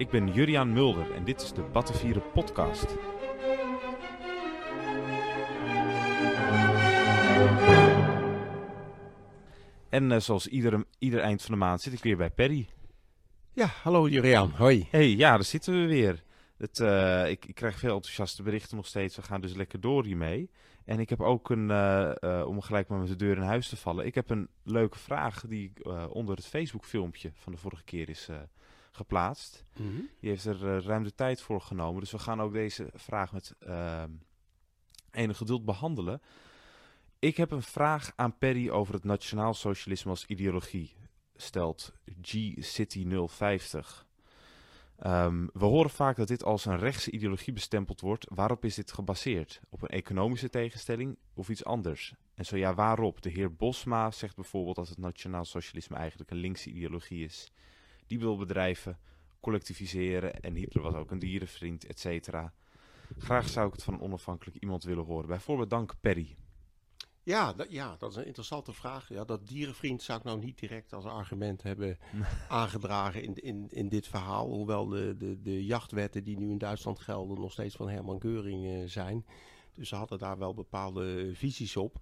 Ik ben Juriaan Mulder en dit is de Battenvieren podcast. En eh, zoals ieder, ieder eind van de maand zit ik weer bij Perry. Ja, hallo Juriaan, hoi. hey, ja, daar zitten we weer. Het, eh, ik, ik, krijg veel enthousiaste berichten nog steeds. We gaan dus lekker door hiermee. En ik heb ook een, uh, om gelijk maar met de deur in huis te vallen. Ik heb een leuke vraag die onder het Facebook filmpje van de vorige keer is geplaatst. Mm Die heeft er ruim de tijd voor genomen. Dus we gaan ook deze vraag met ehm, enig geduld behandelen. Ik heb een vraag aan Perry over het nationaal socialisme als ideologie. Stelt G-City 050. Um, we horen vaak dat dit als een rechtse ideologie bestempeld wordt. Waarop is dit gebaseerd? Op een economische tegenstelling of iets anders? En zo ja, waarop? De heer Bosma zegt bijvoorbeeld dat het nationaal socialisme eigenlijk een linkse ideologie is. Die wil bedrijven collectiviseren en Hitler was ook een dierenvriend, et cetera. Graag zou ik het van onafhankelijk iemand willen horen. Bijvoorbeeld dank Perry. Ja, dat, ja, dat is een interessante vraag. Ja, dat dierenvriend zou ik nou niet direct als argument hebben aangedragen in, in, in dit verhaal. Hoewel de, de, de jachtwetten die nu in Duitsland gelden nog steeds van Herman Geuring uh, zijn. Dus ze hadden daar wel bepaalde visies op.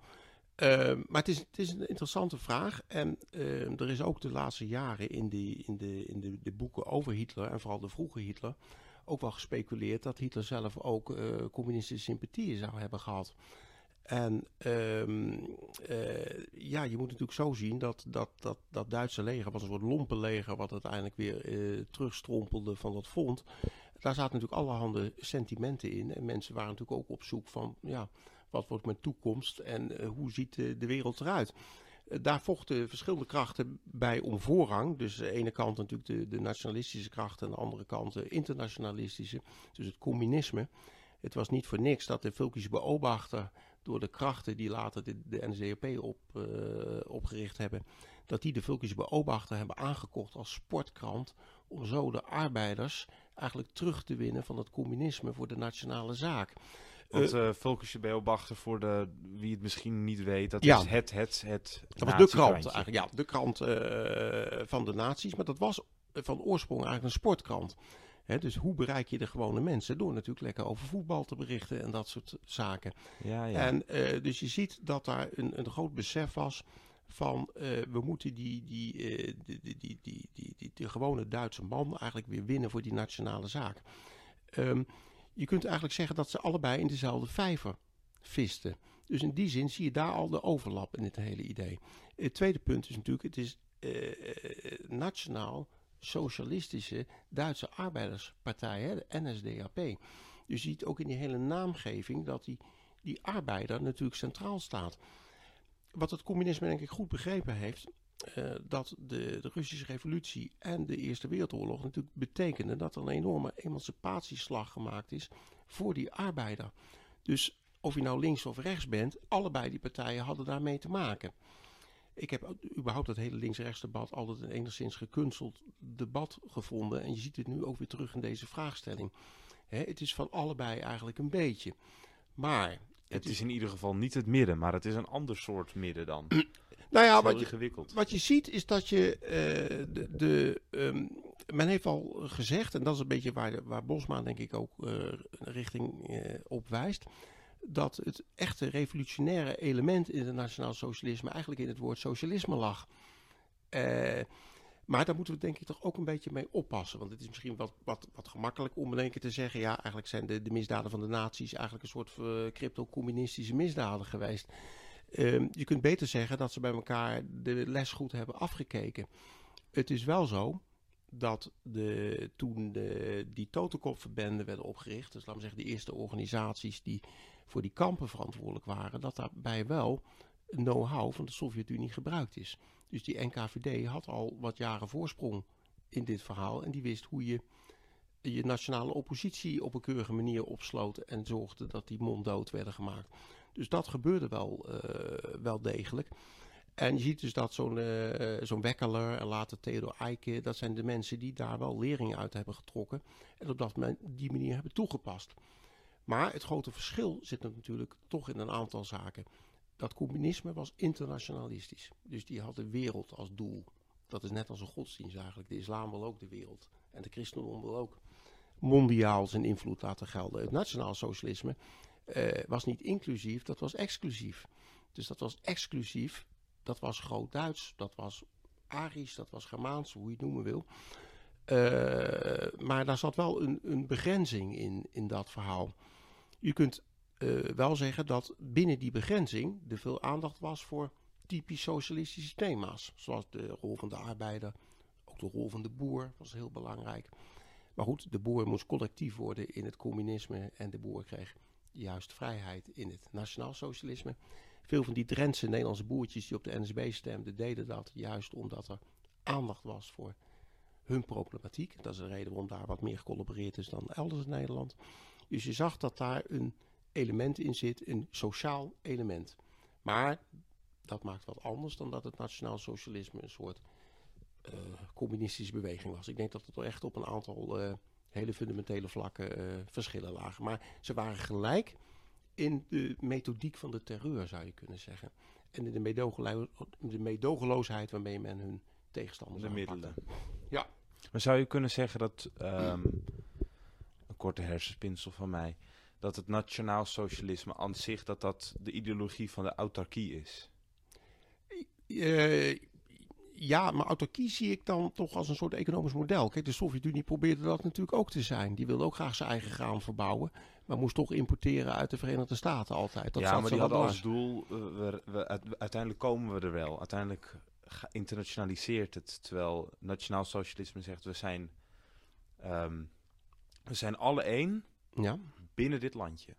Uh, maar het is, het is een interessante vraag. En uh, er is ook de laatste jaren in, die, in, de, in de, de boeken over Hitler, en vooral de vroege Hitler, ook wel gespeculeerd dat Hitler zelf ook uh, communistische sympathieën zou hebben gehad. En um, uh, ja, je moet natuurlijk zo zien dat dat, dat dat Duitse leger was een soort lompenleger wat uiteindelijk weer uh, terugstrompelde van dat front. Daar zaten natuurlijk allerhande sentimenten in. En mensen waren natuurlijk ook op zoek van, ja, wat wordt mijn toekomst en uh, hoe ziet de, de wereld eruit? daar vochten verschillende krachten bij om voorrang. Dus aan de ene kant natuurlijk de, de nationalistische krachten, aan de andere kant de internationalistische, dus het communisme. Het was niet voor niks dat de Vulkische beobachter door de krachten die later de, de op, opgericht hebben, dat die de Vulkische beobachter hebben aangekocht als sportkrant, om zo de arbeiders eigenlijk terug te winnen van het communisme voor de nationale zaak. Want uh, Vulkische beobachter, voor de, wie het misschien niet weet, dat ja, is het, het, het Dat was de krant eigenlijk, ja, de krant uh, van de naties, maar dat was van oorsprong eigenlijk een sportkrant. He, dus hoe bereik je de gewone mensen? Door natuurlijk lekker over voetbal te berichten en dat soort zaken. Ja, ja. En uh, dus je ziet dat daar een, een groot besef was van uh, we moeten die, die, uh, die, die, die, die, die, die, de gewone Duitse man eigenlijk weer winnen voor die nationale zaak. Um, je kunt eigenlijk zeggen dat ze allebei in dezelfde vijver visten. Dus in die zin zie je daar al de overlap in het hele idee. Het tweede punt is natuurlijk, het is nationaal socialistische Duitse arbeiderspartij, hè, de NSDAP. Je ziet ook in die hele naamgeving dat die, die arbeider natuurlijk centraal staat. Wat het communisme denk ik goed begrepen heeft, uh, dat de, de, Russische revolutie en de Eerste Wereldoorlog natuurlijk betekenden dat er een enorme emancipatieslag gemaakt is voor die arbeider. Dus of je nou links of rechts bent, allebei die partijen hadden daarmee te maken. Ik heb überhaupt het hele links-rechts debat altijd een enigszins gekunsteld debat gevonden. En je ziet het nu ook weer terug in deze vraagstelling. Hè, het is van allebei eigenlijk een beetje. Maar... Het, het is in ieder geval niet het midden, maar het is een ander soort midden dan. nou ja, wat je, wat je ziet is dat je uh, de... de um, men heeft al gezegd, en dat is een beetje waar, waar Bosma denk ik ook uh, richting uh, op wijst dat het echte revolutionaire element in het nationaal socialisme eigenlijk in het woord socialisme lag. Maar daar moeten we denk ik toch ook een beetje mee oppassen. Want het is misschien wat, wat, wat gemakkelijk om in één keer te zeggen... ja, eigenlijk zijn de, de misdaden van de naties eigenlijk een soort crypto-communistische misdaden geweest. Uh, je kunt beter zeggen dat ze bij elkaar de les goed hebben afgekeken. Het is wel zo dat de, toen de, die totenkopverbenden werden opgericht... dus laten we zeggen de eerste organisaties die voor die kampen verantwoordelijk waren, dat daarbij wel know-how van de Sovjet-Unie gebruikt is. Dus die NKVD had al wat jaren voorsprong in dit verhaal en die wist hoe je je nationale oppositie op een keurige manier opsloot en zorgde dat die monddood werden gemaakt. Dus dat gebeurde wel, uh, wel degelijk. En je ziet dus dat zo'n uh, zo'n Wekkeler en later Theodor Eike, dat zijn de mensen die daar wel lering uit hebben getrokken en op dat, die manier hebben toegepast. Maar het grote verschil zit natuurlijk toch in een aantal zaken. Dat communisme was internationalistisch. Dus die had de wereld als doel. Dat is net als een godsdienst eigenlijk. De islam wil ook de wereld. En de christendom wil ook mondiaal zijn invloed laten gelden. Het nationaal socialisme uh, was niet inclusief, dat was exclusief. Dus dat was exclusief, dat was groot-Duits, dat was Arisch, dat was Germaans, hoe je het noemen wil. Uh, maar daar zat wel een, een, begrenzing in, in dat verhaal. Je kunt uh, wel zeggen dat binnen die begrenzing er veel aandacht was voor typisch socialistische thema's. Zoals de rol van de arbeider, ook de rol van de boer was heel belangrijk. Maar goed, de boer moest collectief worden in het communisme en de boer kreeg juist vrijheid in het nationaal socialisme. Veel van die Drentse Nederlandse boertjes die op de NSB stemden, deden dat juist omdat er aandacht was voor hun problematiek. Dat is de reden waarom daar wat meer gecollaboreerd is dan elders in Nederland. Dus je zag dat daar een element in zit, een sociaal element. Maar dat maakt wat anders dan dat het nationaal socialisme een soort uh, communistische beweging was. Ik denk dat het echt op een aantal uh, hele fundamentele vlakken uh, verschillen lagen. Maar ze waren gelijk in de methodiek van de terreur, zou je kunnen zeggen. En in de, meedogelo de meedogenloosheid waarmee men hun tegenstanders De middelen. Ja. Maar zou je kunnen zeggen dat, um, een korte hersenspinsel van mij, dat het nationaal socialisme aan zich, dat dat de ideologie van de autarkie is? Uh, ja, maar autarkie zie ik dan toch als een soort economisch model. Kijk, de Sovjet-Unie probeerde dat natuurlijk ook te zijn. Die wilde ook graag zijn eigen graan verbouwen. Maar moest toch importeren uit de Verenigde Staten altijd. Dat ja, maar die hadden als doel, uh, we, we, uiteindelijk komen we er wel. Uiteindelijk internationaliseert het. Terwijl nationaal socialisme zegt, we zijn, um, we zijn alle één ja. binnen dit landje.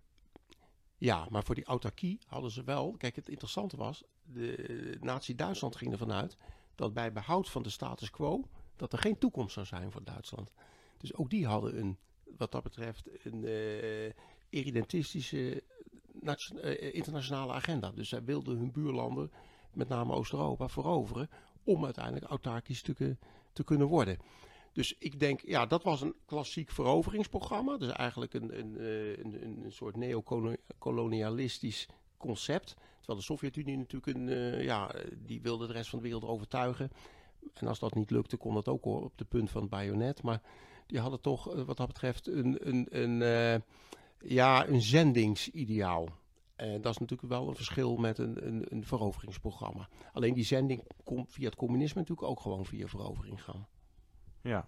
Ja, maar voor die autarkie hadden ze wel... Kijk, het interessante was, de nazi-Duitsland ging ervan uit dat bij behoud van de status quo, dat er geen toekomst zou zijn voor Duitsland. Dus ook die hadden een, wat dat betreft, een uh, irredentistische uh, internationale agenda. Dus zij wilden hun buurlanden, met name Oost-Europa, veroveren om uiteindelijk autarkisch te, te, kunnen worden. Dus ik denk, ja, dat was een klassiek veroveringsprogramma. Dus eigenlijk een, een, een, een soort neocolonialistisch concept. Terwijl de Sovjet-Unie natuurlijk een, uh, ja, die wilde de rest van de wereld overtuigen. En als dat niet lukte, kon dat ook op de punt van het bajonet. Maar die hadden toch, uh, wat dat betreft, een, een, een, uh, ja, een zendingsideaal. En dat is natuurlijk wel een verschil met een, een, een veroveringsprogramma. Alleen die zending komt via het communisme natuurlijk ook gewoon via verovering gaan. Ja,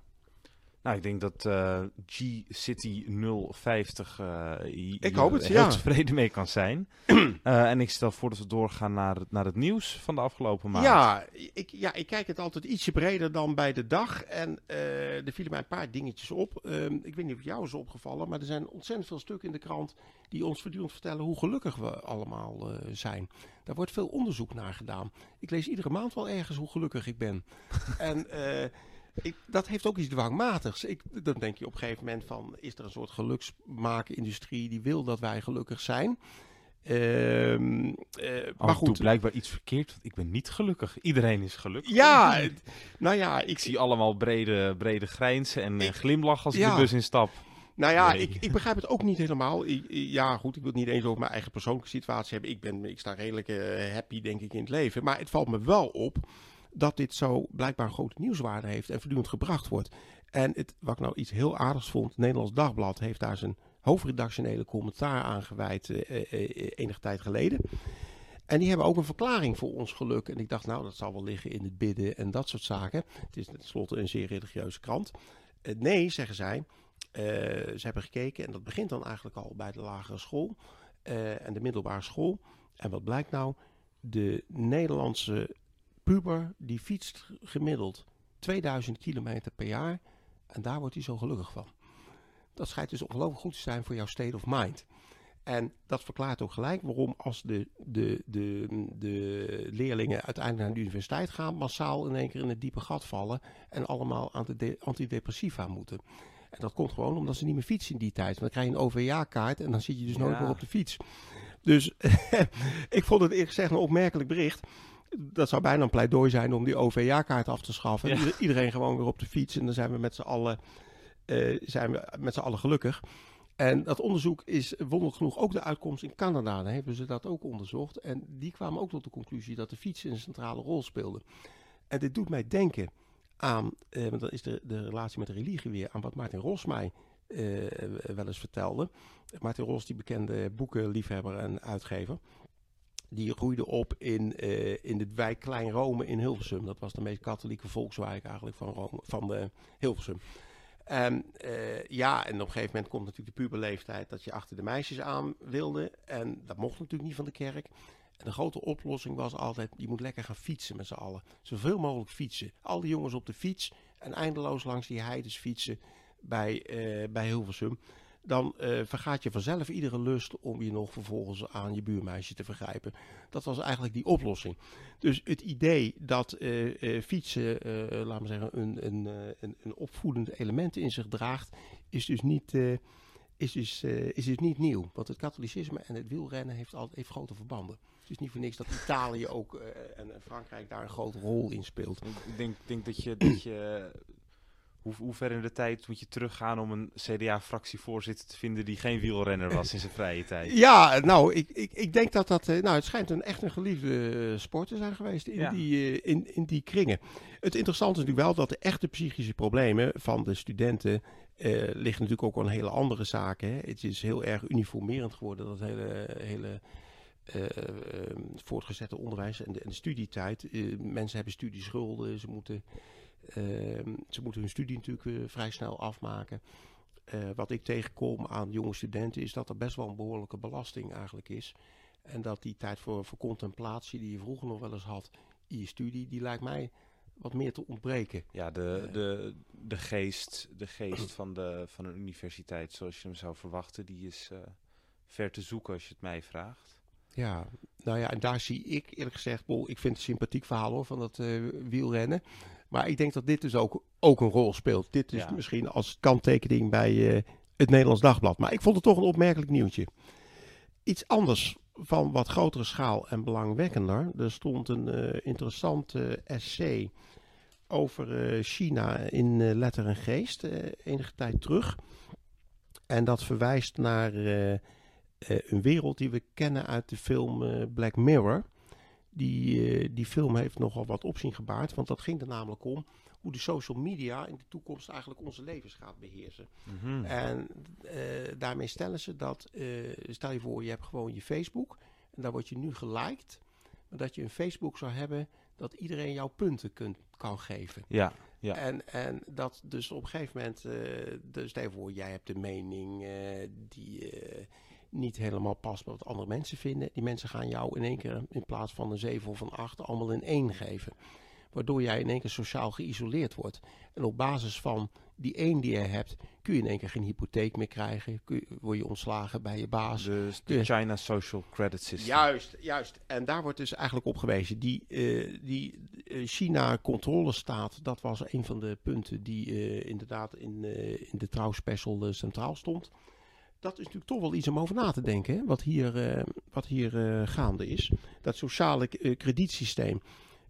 nou, ik denk dat uh, G-City 050 uh, ik hoop het, heel ja. tevreden mee kan zijn. uh, en ik stel voor dat we doorgaan naar het, naar het nieuws van de afgelopen maand. Ja ik, ja, ik kijk het altijd ietsje breder dan bij de dag. En er vielen mij een paar dingetjes op. Ehm, ik weet niet of jou is opgevallen, maar er zijn ontzettend veel stukken in de krant die ons voortdurend vertellen hoe gelukkig we allemaal zijn. Daar wordt veel onderzoek naar gedaan. Ik lees iedere maand wel ergens hoe gelukkig ik ben. en ik, dat heeft ook iets dwangmatigs. Ik, dan denk je op een gegeven moment van, is er een soort geluksmakenindustrie die wil dat wij gelukkig zijn? Um, uh, maar goed. blijkbaar iets verkeerd. Ik ben niet gelukkig. Iedereen is gelukkig. Ja, nou ja. Ik zie allemaal brede, brede grijnsen en ik, glimlach als ik de bus instap. Nou ja, ik, ik begrijp het ook niet helemaal. ja, goed, ik wil het niet eens over mijn eigen persoonlijke situatie hebben. Ik, ben, ik sta redelijk uh, happy, denk ik, in het leven. Maar het valt me wel op dat dit zo blijkbaar grote nieuwswaarde heeft en voortdurend gebracht wordt. En het, wat ik nou iets heel aardigs vond, Nederlands Dagblad heeft daar zijn hoofdredactionele commentaar aan gewijd uh, enige tijd geleden. En die hebben ook een verklaring voor ons geluk. En ik dacht, nou, dat zal wel liggen in het bidden en dat soort zaken. Het is tenslotte een zeer religieuze krant. nee, zeggen zij. ze hebben gekeken, en dat begint dan eigenlijk al bij de lagere school en de middelbare school. En wat blijkt nou? De Nederlandse puber die fietst gemiddeld 2000 kilometer per jaar en daar wordt hij zo gelukkig van. Dat schijnt dus ongelooflijk goed te zijn voor jouw state of mind. En dat verklaart ook gelijk waarom als de, de, de, de leerlingen uiteindelijk naar de universiteit gaan, massaal in één keer in het diepe gat vallen en allemaal aan de antidepressiva moeten. En dat komt gewoon omdat ze niet meer fietsen in die tijd. dan krijg je een OVA-kaart en dan zit je dus nooit meer op de fiets. Dus ik vond het eerlijk gezegd een opmerkelijk bericht dat zou bijna een pleidooi zijn om die OV-kaart af te schaffen. Iedereen gewoon weer op de fiets en dan zijn we met z'n allen, uh, zijn we met z'n allen gelukkig. En dat onderzoek is wonderlijk genoeg ook de uitkomst in Canada. Daar hebben ze dat ook onderzocht. En die kwamen ook tot de conclusie dat de fiets een centrale rol speelde. En dit doet mij denken aan, uh, want dat is de, de relatie met de religie weer, aan wat Martin Ros mij uh, wel eens vertelde. Martin Ros, die bekende boekenliefhebber en uitgever, die groeide op in, uh, in de wijk Klein Rome in Hilversum. Dat was de meest katholieke volkswijk eigenlijk van, Rome, van Hilversum. En ja, en op een gegeven moment komt natuurlijk de puberleeftijd dat je achter de meisjes aan wilde. En dat mocht natuurlijk niet van de kerk. En de grote oplossing was altijd, je moet lekker gaan fietsen met z'n allen. Zoveel mogelijk fietsen. Al die jongens op de fiets en eindeloos langs die heides fietsen bij, uh, bij Hilversum. Dan uh, vergaat je vanzelf iedere lust om je nog vervolgens aan je buurmeisje te vergrijpen. Dat was eigenlijk die oplossing. Dus het idee dat uh, fietsen, laten we zeggen, een, een, een, een, opvoedend element in zich draagt, is dus niet is dus, is dus niet nieuw. Want het katholicisme en het wielrennen heeft, altijd, heeft grote verbanden. Het is niet voor niks dat Italië ook en Frankrijk daar een grote rol in speelt. Ik denk, denk dat je, dat je hoe, hoe, ver in de tijd moet je teruggaan om een CDA-fractievoorzitter te vinden die geen wielrenner was in zijn vrije tijd? Ja, nou, ik, ik, ik denk dat dat, nou, het schijnt een echt een geliefde sport te zijn geweest in, die, in, in die kringen. Het interessante is natuurlijk wel dat de echte psychische problemen van de studenten uh, liggen natuurlijk ook aan hele andere zaken. Hè. Het is heel erg uniformerend geworden, dat hele, hele uh, voortgezette onderwijs en de, en de studietijd. Uh, mensen hebben studieschulden, ze moeten, ze moeten hun studie natuurlijk vrij snel afmaken. wat ik tegenkom aan jonge studenten is dat er best wel een behoorlijke belasting eigenlijk is. En dat die tijd voor, voor contemplatie die je vroeger nog wel eens had in je studie, die lijkt mij wat meer te ontbreken. Ja, de, de, de geest, de geest van, de, van een universiteit zoals je hem zou verwachten, die is ver te zoeken als je het mij vraagt. Ja, nou ja, en daar zie ik eerlijk gezegd, bol, ik vind het een sympathiek verhaal hoor, van dat uh, wielrennen. Maar ik denk dat dit dus ook, ook een rol speelt. Dit is misschien als kanttekening bij uh, het Nederlands Dagblad. Maar ik vond het toch een opmerkelijk nieuwtje. Iets anders van wat grotere schaal en belangwekkender. Er stond een uh, interessant essay over China in Letter en Geest, enige tijd terug. En dat verwijst naar een wereld die we kennen uit de film Black Mirror. Die, uh, die film heeft nogal wat opzien gebaard, want dat ging er namelijk om hoe de social media in de toekomst eigenlijk onze levens gaat beheersen. Mm -hmm. En daarmee stellen ze dat, stel je voor, je hebt gewoon je Facebook en daar word je nu geliked, maar dat je een Facebook zou hebben dat iedereen jouw punten kunt, kan geven. Ja, ja. En, en dat dus op een gegeven moment, dus stel je voor, jij hebt de mening die niet helemaal past bij wat andere mensen vinden. Die mensen gaan jou in één keer in plaats van een 7 of een 8 allemaal in 1 geven. Waardoor jij in één keer sociaal geïsoleerd wordt. En op basis van die 1 die je hebt, kun je in één keer geen hypotheek meer krijgen. Kun je, word je ontslagen bij je baas. Dus de China Social Credit System. Juist, juist. En daar wordt dus eigenlijk op gewezen. Die, uh, die uh, China-controlestaat, dat was een van de punten die uh, inderdaad in, in de trouwspecial centraal stond dat is natuurlijk toch wel iets om over na te denken, hè? wat hier, uh, wat hier uh, gaande is. Dat sociale uh, kredietsysteem.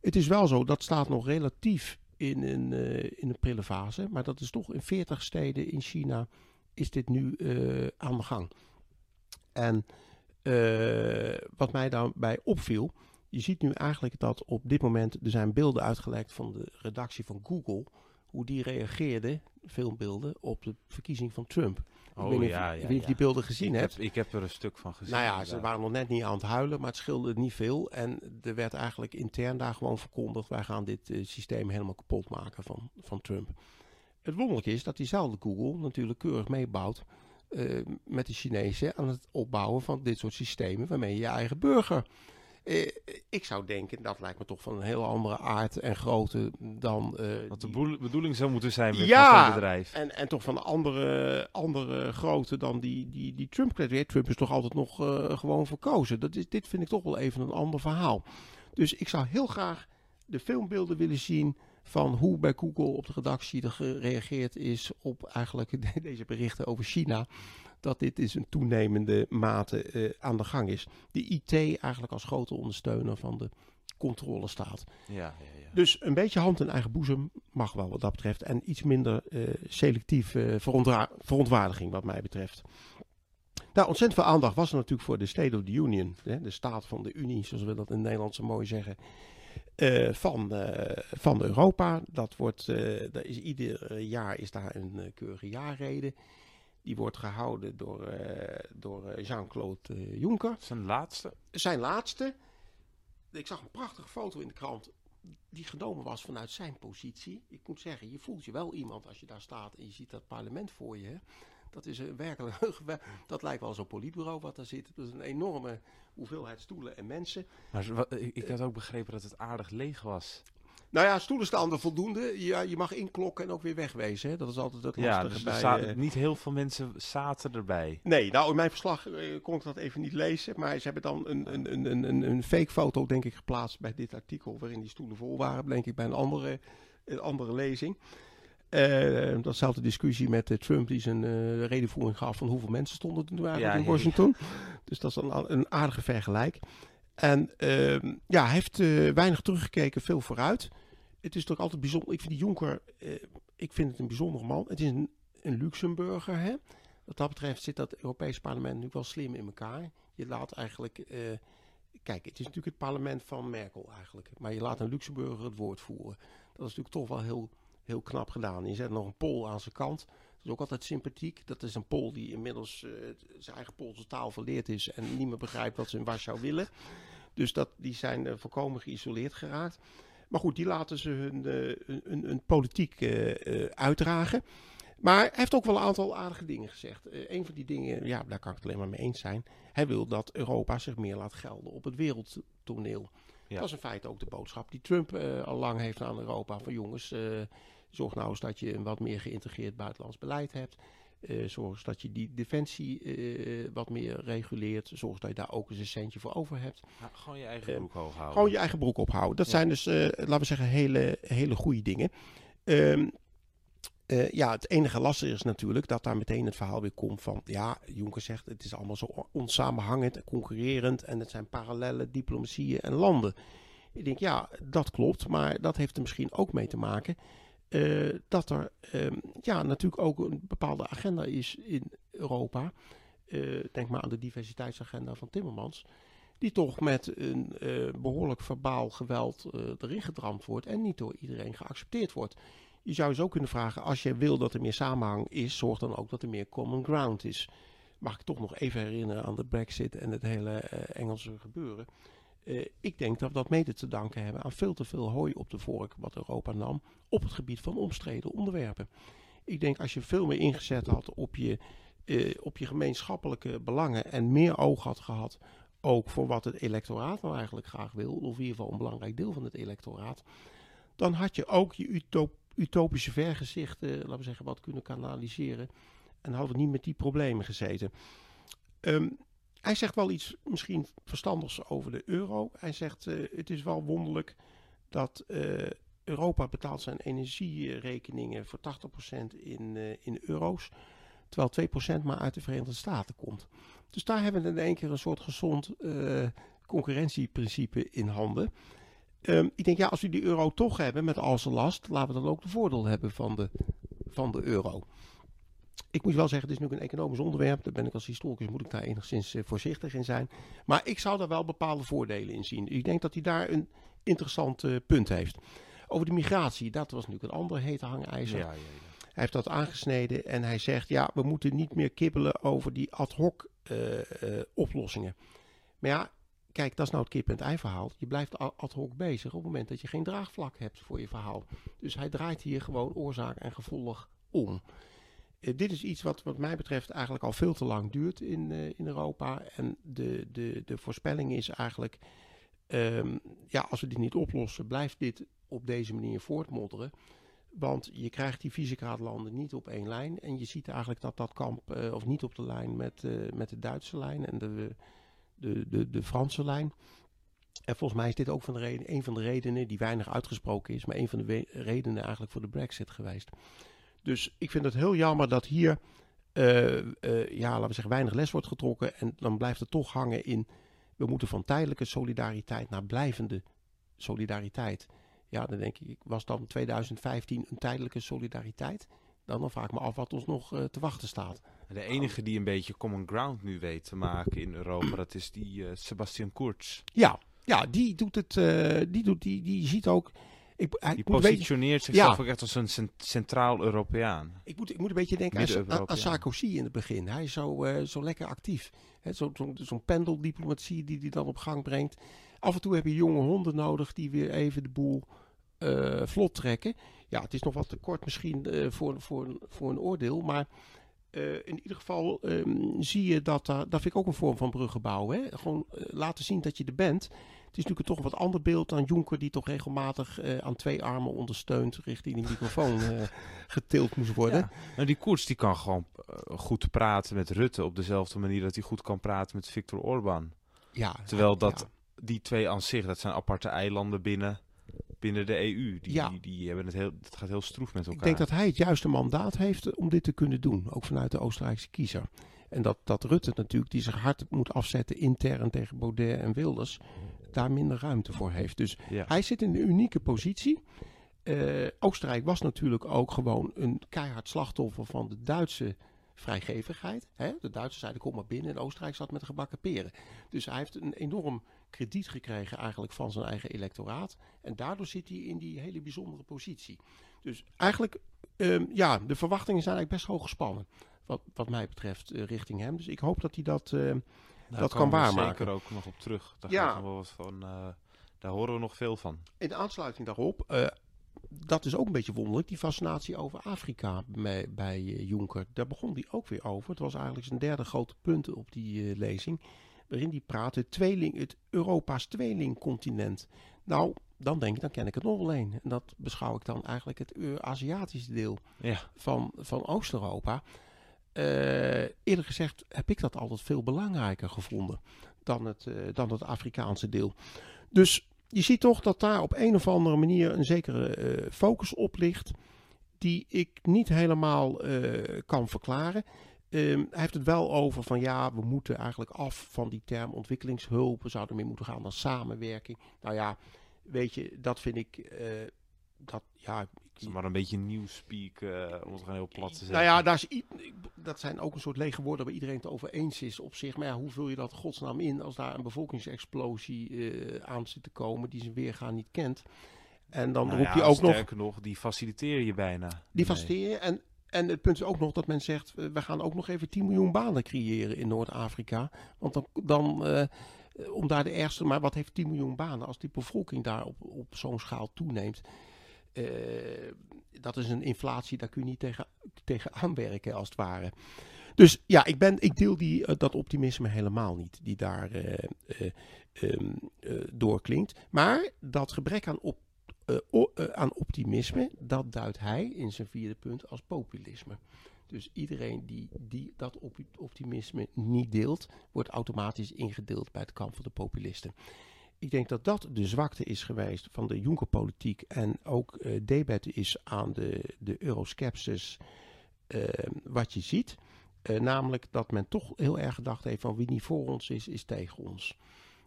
Het is wel zo, dat staat nog relatief in een, in een prille fase, maar dat is toch in 40 steden in China is dit nu aan de gang. En wat mij daarbij opviel, je ziet nu eigenlijk dat op dit moment, er zijn beelden uitgelekt van de redactie van Google, hoe die reageerde, filmbeelden, op de verkiezing van Trump. Oh, ik ja, ja, je die beelden gezien ik hebt. Heb, ik heb er een stuk van gezien. Nou ja, ze waren nog net niet aan het huilen, maar het scheelde niet veel. En er werd eigenlijk intern daar gewoon verkondigd: wij gaan dit uh, systeem helemaal kapot maken van, van Trump. Het wonderlijke is dat diezelfde Google natuurlijk keurig meebouwt uh, met de Chinezen aan het opbouwen van dit soort systemen waarmee je je eigen burger uh, ik zou denken, dat lijkt me toch van een heel andere aard en grootte dan... Uh, Wat de bedoeling zou moeten zijn met ja, zo'n bedrijf. En, en toch van een andere, andere grootte dan die, die, die Trump kreeg. Trump is toch altijd nog uh, gewoon verkozen. Dat is, dit vind ik toch wel even een ander verhaal. Dus ik zou heel graag de filmbeelden willen zien van hoe bij Google op de redactie er gereageerd is op eigenlijk deze berichten over China dat dit is een toenemende mate uh, aan de gang is. De IT eigenlijk als grote ondersteuner van de controlestaat. Ja, ja, ja. Dus een beetje hand in eigen boezem mag wel wat dat betreft. En iets minder uh, selectief uh, verontwaardiging wat mij betreft. Nou, ontzettend veel aandacht was er natuurlijk voor de State of the Union. Hè, de staat van de Unie, zoals we dat in het Nederlands zo mooi zeggen. van, van Europa. Dat wordt, dat is, ieder jaar is daar een keurige jaarrede. Die wordt gehouden door, door Jean-Claude Juncker. Zijn laatste? Zijn laatste. Ik zag een prachtige foto in de krant die genomen was vanuit zijn positie. Ik moet zeggen, je voelt je wel iemand als je daar staat en je ziet dat parlement voor je. Dat is een werkelijk, dat lijkt wel zo'n politbureau wat daar zit. Dat is een enorme hoeveelheid stoelen en mensen. Maar ik had ook begrepen dat het aardig leeg was. Nou ja, stoelen staan er voldoende. Ja, je mag inklokken en ook weer wegwezen. Hè? Dat is altijd het lastige ja, dus bij... Uh, niet heel veel mensen zaten erbij. Nee, nou in mijn verslag uh, kon ik dat even niet lezen. Maar ze hebben dan een, een, een, een, een fake foto denk ik geplaatst bij dit artikel. Waarin die stoelen vol waren, denk ik bij een andere, een andere lezing. Uh, datzelfde discussie met Trump die zijn redenvoering gaf van hoeveel mensen stonden er nu eigenlijk in Washington. Dus dat is een, een aardige vergelijk. En ehm, ja, hij heeft weinig teruggekeken, veel vooruit het is toch altijd bijzonder. Ik vind die Jonker, eh, ik vind het een bijzondere man. Het is een, een Luxemburger. Hè? Wat dat betreft zit dat Europese parlement nu wel slim in elkaar. Je laat eigenlijk. Eh, kijk, het is natuurlijk het parlement van Merkel eigenlijk. Maar je laat een Luxemburger het woord voeren. Dat is natuurlijk toch wel heel, heel knap gedaan. Je zet nog een Pool aan zijn kant. Dat is ook altijd sympathiek. Dat is een Pool die inmiddels uh, zijn eigen Poolse taal verleerd is. En niet meer begrijpt wat ze in Warschau willen. Dus dat, die zijn uh, volkomen geïsoleerd geraakt. Maar goed, die laten ze hun, hun, politiek uh, uitdragen. Maar hij heeft ook wel een aantal aardige dingen gezegd. een van die dingen, ja, daar kan ik het alleen maar mee eens zijn. Hij wil dat Europa zich meer laat gelden op het wereldtoneel. Dat is in feite ook de boodschap die Trump al lang heeft aan Europa. Van jongens, zorg nou eens dat je een wat meer geïntegreerd buitenlands beleid hebt. Uh, zorg dat je die defensie uh, wat meer reguleert. Zorg dat je daar ook eens een centje voor over hebt. gewoon je eigen broek hoog houden. Gewoon je eigen broek ophouden. Dat zijn dus, laten we zeggen, hele, hele goede dingen. Um, ja, het enige lastige is natuurlijk dat daar meteen het verhaal weer komt van... Ja, Jonker zegt het is allemaal zo onsamenhangend en concurrerend... en het zijn parallele diplomacieën en landen. Ik denk, ja, dat klopt, maar dat heeft er misschien ook mee te maken... Uh, dat er um, ja, natuurlijk ook een bepaalde agenda is in Europa. Uh, denk maar aan de diversiteitsagenda van Timmermans. Die toch met een uh, behoorlijk verbaal geweld erin gedramd wordt en niet door iedereen geaccepteerd wordt. Je zou zo kunnen vragen, als je wil dat er meer samenhang is, zorg dan ook dat er meer common ground is. Mag ik toch nog even herinneren aan de brexit en het hele Engelse gebeuren. Uh, ik denk dat we dat mede te danken hebben aan veel te veel hooi op de vork wat Europa nam op het gebied van omstreden onderwerpen. Ik denk als je veel meer ingezet had op je, uh, op je gemeenschappelijke belangen en meer oog had gehad ook voor wat het electoraat nou eigenlijk graag wil, of in ieder geval een belangrijk deel van het electoraat, dan had je ook je utop utopische vergezichten, laten we zeggen, wat kunnen kanaliseren en hadden we niet met die problemen gezeten. Um, hij zegt wel iets misschien verstandigs over de euro. Hij zegt uh, het is wel wonderlijk dat uh, Europa betaalt zijn energierekeningen voor 80% in, uh, in euro's. Terwijl 2% maar uit de Verenigde Staten komt. Dus daar hebben we in één keer een soort gezond concurrentieprincipe in handen. Um, ik denk, ja, als we die euro toch hebben met al zijn last, laten we dan ook de voordeel hebben van de, van de euro ik moet wel zeggen, het is nu een economisch onderwerp. Daar ben ik als historicus, moet ik daar enigszins uh, voorzichtig in zijn. Maar ik zou daar wel bepaalde voordelen in zien. Ik denk dat hij daar een interessant uh, punt heeft. Over de migratie, dat was natuurlijk een ander hete hangijzer. Ja, ja, ja. Hij heeft dat aangesneden en hij zegt, ja, we moeten niet meer kibbelen over die ad hoc uh, oplossingen. Maar ja, kijk, dat is nou het kip en het ei verhaal. Je blijft ad hoc bezig op het moment dat je geen draagvlak hebt voor je verhaal. Dus hij draait hier gewoon oorzaak en gevolg om. Uh, dit is iets wat wat mij betreft eigenlijk al veel te lang duurt in, uh, in Europa. En de, de, de voorspelling is eigenlijk, um, ja, als we dit niet oplossen, blijft dit op deze manier voortmodderen. Want je krijgt die Visegrad-landen niet op één lijn. En je ziet eigenlijk dat dat kamp, uh, of niet op de lijn met, met de Duitse lijn en de, de, de, de Franse lijn. En volgens mij is dit ook van de reden, een van de redenen die weinig uitgesproken is, maar een van de redenen eigenlijk voor de Brexit geweest. Dus ik vind het heel jammer dat hier, uh, uh, ja, laten we zeggen, weinig les wordt getrokken. En dan blijft het toch hangen in, we moeten van tijdelijke solidariteit naar blijvende solidariteit. Ja, dan denk ik, was dan 2015 een tijdelijke solidariteit? Dan, dan vraag ik me af wat ons nog uh, te wachten staat. De enige die een beetje common ground nu weet te maken in Europa, dat is die Sebastian Kurz. Ja, Ja, die doet het. die, doet, die, die ziet ook. Ik, die positioneert zichzelf ook echt als een Centraal-Europeaan. Ik moet, ik moet een beetje denken aan, aan, Sarkozy in het begin. Hij is zo, zo lekker actief. Zo'n zo, zo pendeldiplomatie die hij dan op gang brengt. Af en toe heb je jonge honden nodig die weer even de boel uh, vlot trekken. Ja, het is nog wat te kort misschien uh, voor, voor, voor een oordeel. Maar uh, in ieder geval um, zie je dat, dat vind ik ook een vorm van bruggenbouw. Hè? Gewoon laten zien dat je er bent. Het is natuurlijk toch een wat ander beeld dan Jonker, die toch regelmatig aan twee armen ondersteund richting die microfoon getild moest worden. Ja. Nou, die koers die kan gewoon goed praten met Rutte op dezelfde manier dat hij goed kan praten met Viktor Orban. Ja, Terwijl dat die twee aan zich, dat zijn aparte eilanden binnen binnen de EU. Die, ja. die, die, hebben het heel, het gaat heel stroef met elkaar. Ik denk dat hij het juiste mandaat heeft om dit te kunnen doen, ook vanuit de Oostenrijkse kiezer. En dat, dat Rutte natuurlijk, die zich hard moet afzetten intern tegen Baudet en Wilders, daar minder ruimte voor heeft. Dus hij zit in een unieke positie. Uh, Oostenrijk was natuurlijk ook gewoon een keihard slachtoffer van de Duitse vrijgevigheid. Hè? De Duitsers zeiden kom maar binnen en Oostenrijk zat met gebakken peren. Dus hij heeft een enorm krediet gekregen eigenlijk van zijn eigen electoraat. En daardoor zit hij in die hele bijzondere positie. Dus eigenlijk, um, ja, de verwachtingen zijn eigenlijk best hoog gespannen. Wat, wat mij betreft uh, richting hem. Dus ik hoop dat hij dat, uh, dat kan waarmaken. zeker ook nog op terug. Daar, ja. wel wat van, uh, daar horen we nog veel van. In de aansluiting daarop, dat is ook een beetje wonderlijk, die fascinatie over Afrika bij, bij Juncker. Daar begon hij ook weer over. Het was eigenlijk zijn derde grote punt op die lezing waarin die praat het, tweeling, het Europa's tweelingcontinent. Nou, dan denk ik, dan ken ik het nog alleen. En dat beschouw ik dan eigenlijk het Aziatische deel ja. van, van Oost-Europa. Uh, eerlijk gezegd heb ik dat altijd veel belangrijker gevonden dan het, uh, dan het Afrikaanse deel. Dus je ziet toch dat daar op een of andere manier een zekere uh, focus op ligt, die ik niet helemaal kan verklaren. Um, hij heeft het wel over van ja, we moeten eigenlijk af van die term ontwikkelingshulp. We zouden meer moeten gaan naar samenwerking. Nou ja, weet je, dat vind ik. Dat, ja, is maar een beetje nieuwspeak, uh, om het gewoon heel plat te zeggen. Nou ja, daar is, dat zijn ook een soort lege woorden waar iedereen het over eens is op zich. Maar ja, hoe vul je dat godsnaam in als daar een bevolkingsexplosie uh, aan zit te komen die zijn weergaan niet kent? En dan nou roep je ook nog... nog, die faciliteer je bijna. Die faciliteer je en en het punt is ook nog dat men zegt, eh, we gaan ook nog even 10 miljoen banen creëren in Noord-Afrika. Want dan, dan om daar de ergste, maar wat heeft 10 miljoen banen als die bevolking daar op, op zo'n schaal toeneemt? Uh, dat is een inflatie, daar kun je niet tegen, tegen aanwerken als het ware. Dus ja, ik, ben, ik deel die, dat optimisme helemaal niet, die daar um, doorklinkt. Maar dat gebrek aan op, aan optimisme, dat duidt hij in zijn vierde punt als populisme. Dus iedereen die, die dat optimisme niet deelt, wordt automatisch ingedeeld bij het kamp van de populisten. Ik denk dat dat de zwakte is geweest van de Juncker-politiek en ook uh, debet is aan de, de euroskepsis uh, wat je ziet. Uh, namelijk dat men toch heel erg gedacht heeft van wie niet voor ons is, is tegen ons.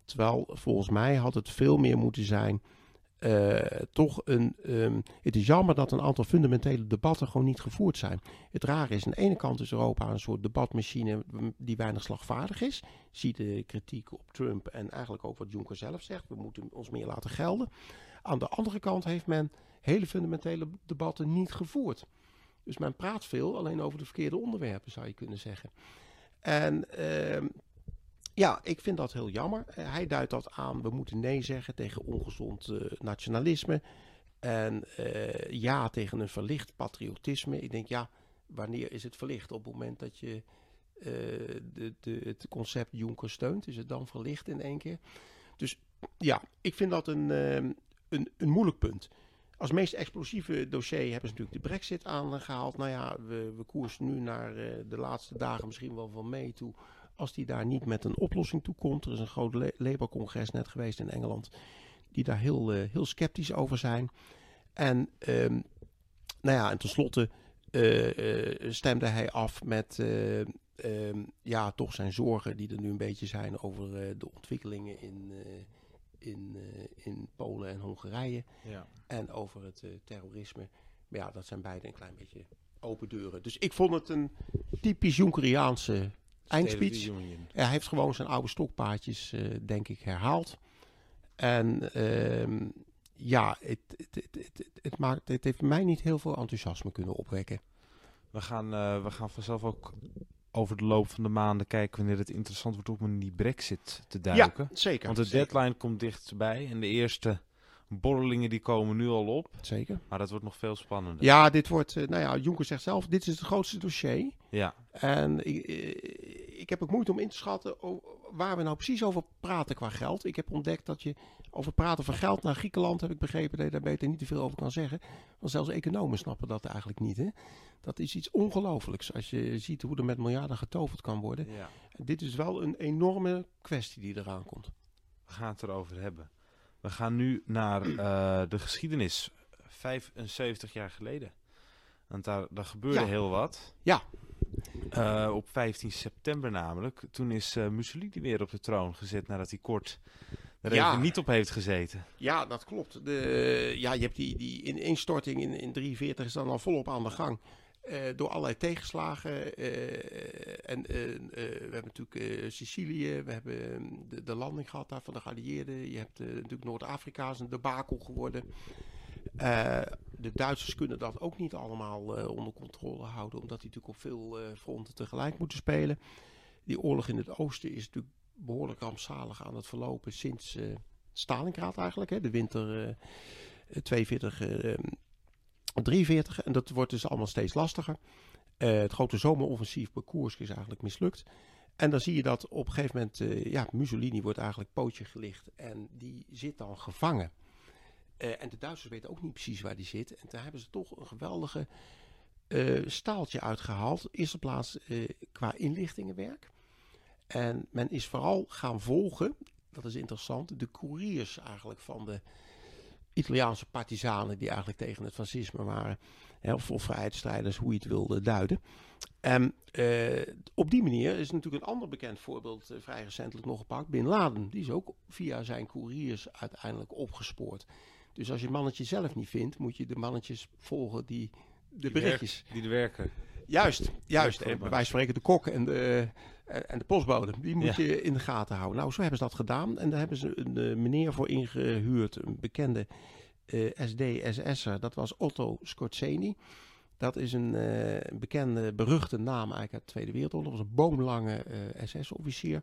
Terwijl volgens mij had het veel meer moeten zijn uh, toch een. Um, het is jammer dat een aantal fundamentele debatten gewoon niet gevoerd zijn. Het rare is, aan de ene kant is Europa een soort debatmachine die weinig slagvaardig is. Zie de kritiek op Trump en eigenlijk ook wat Juncker zelf zegt. We moeten ons meer laten gelden. Aan de andere kant heeft men hele fundamentele debatten niet gevoerd. Dus men praat veel, alleen over de verkeerde onderwerpen zou je kunnen zeggen. En uh, ja, ik vind dat heel jammer. Eh, hij duidt dat aan, we moeten nee zeggen tegen ongezond uh, nationalisme. En uh, ja tegen een verlicht patriotisme. Ik denk, ja, wanneer is het verlicht? Op het moment dat je de, de, het concept Juncker steunt, is het dan verlicht in één keer? Dus ja, ik vind dat een, een, een moeilijk punt. Als meest explosieve dossier hebben ze natuurlijk de brexit aangehaald. Nou ja, we, we koersen nu naar de laatste dagen misschien wel van mee toe als die daar niet met een oplossing toe komt. Er is een groot Labour-congres net geweest in Engeland. Die daar heel, uh, heel sceptisch over zijn. En, um, nou ja, en tenslotte uh, stemde hij af met um, ja, toch zijn zorgen die er nu een beetje zijn over de ontwikkelingen in, in, in Polen en Hongarije. Ja. En over het terrorisme. Maar ja, dat zijn beide een klein beetje open deuren. Dus ik vond het een typisch Junkeriaanse eindspeech. hij heeft gewoon zijn oude stokpaardjes, uh, denk ik, herhaald. En ehm, ja, het, het, het, het, maakt, het heeft mij niet heel veel enthousiasme kunnen opwekken. We gaan, we gaan vanzelf ook over de loop van de maanden kijken wanneer het interessant wordt om in die brexit te duiken. Ja, zeker. Want de zeker. deadline komt dichtbij en de eerste borrelingen die komen nu al op. Zeker. Maar dat wordt nog veel spannender. Ja, dit wordt, nou ja, Jonker zegt zelf, dit is het grootste dossier. Ja. En ik, ik heb ook moeite om in te schatten waar we nou precies over praten qua geld. Ik heb ontdekt dat je over praten van geld naar Griekenland, heb ik begrepen dat je daar beter niet te veel over kan zeggen. Want zelfs economen snappen dat eigenlijk niet. Hè? Dat is iets ongelooflijks als je ziet hoe er met miljarden getoverd kan worden. Ja. dit is wel een enorme kwestie die eraan komt. We gaan het erover hebben. We gaan nu naar uh, de geschiedenis. 75 jaar geleden. Want daar, daar gebeurde Ja. heel wat. Ja, Uh, op 15 september namelijk. Toen is uh, Mussolini weer op de troon gezet nadat hij kort er Ja. even niet op heeft gezeten. ja dat klopt. De, ja, je hebt die, die ineenstorting in, in 43 is dan al volop aan de gang. Eh, door allerlei tegenslagen. eh, en eh, we hebben natuurlijk Sicilië, we hebben eh, de, de landing gehad daar van de geallieerden. Je hebt natuurlijk Noord-Afrika is een debakel geworden. De Duitsers kunnen dat ook niet allemaal onder controle houden, omdat die natuurlijk op veel fronten tegelijk moeten spelen. Die oorlog in het oosten is natuurlijk behoorlijk rampzalig aan het verlopen sinds Stalingrad eigenlijk, hè, de winter eh, 42, eh, 43. En dat wordt dus allemaal steeds lastiger. Eh, het grote zomeroffensief bij Koersk is eigenlijk mislukt. En dan zie je dat op een gegeven moment, eh, ja, Mussolini wordt eigenlijk pootje gelicht en die zit dan gevangen. Eh, en de Duitsers weten ook niet precies waar die zit. En daar hebben ze toch een geweldige staaltje uitgehaald. Eerste plaats qua inlichtingenwerk. En men is vooral gaan volgen, dat is interessant, de couriers eigenlijk van de Italiaanse partisanen die eigenlijk tegen het fascisme waren. Hè, of, of vrijheidsstrijders, hoe je het wilde duiden. En eh, op die manier is natuurlijk een ander bekend voorbeeld eh, vrij recentelijk nog gepakt. Bin Laden, die is ook via zijn couriers uiteindelijk opgespoord. Dus als je het mannetje zelf niet vindt, moet je de mannetjes volgen die de Die berichtjes. werk- die de werken. Juist, juist. En van spreken de kok en de, en en de postbode. Die moet Ja. je in de gaten houden. Nou, zo hebben ze dat gedaan. En daar hebben ze een eh, meneer voor ingehuurd. Een bekende eh SD-SS'er. Dat was Otto Scorzeni. Dat is een, eh, een bekende, beruchte naam eigenlijk uit de Tweede Wereldoorlog. Dat was een boomlange eh, SS-officier.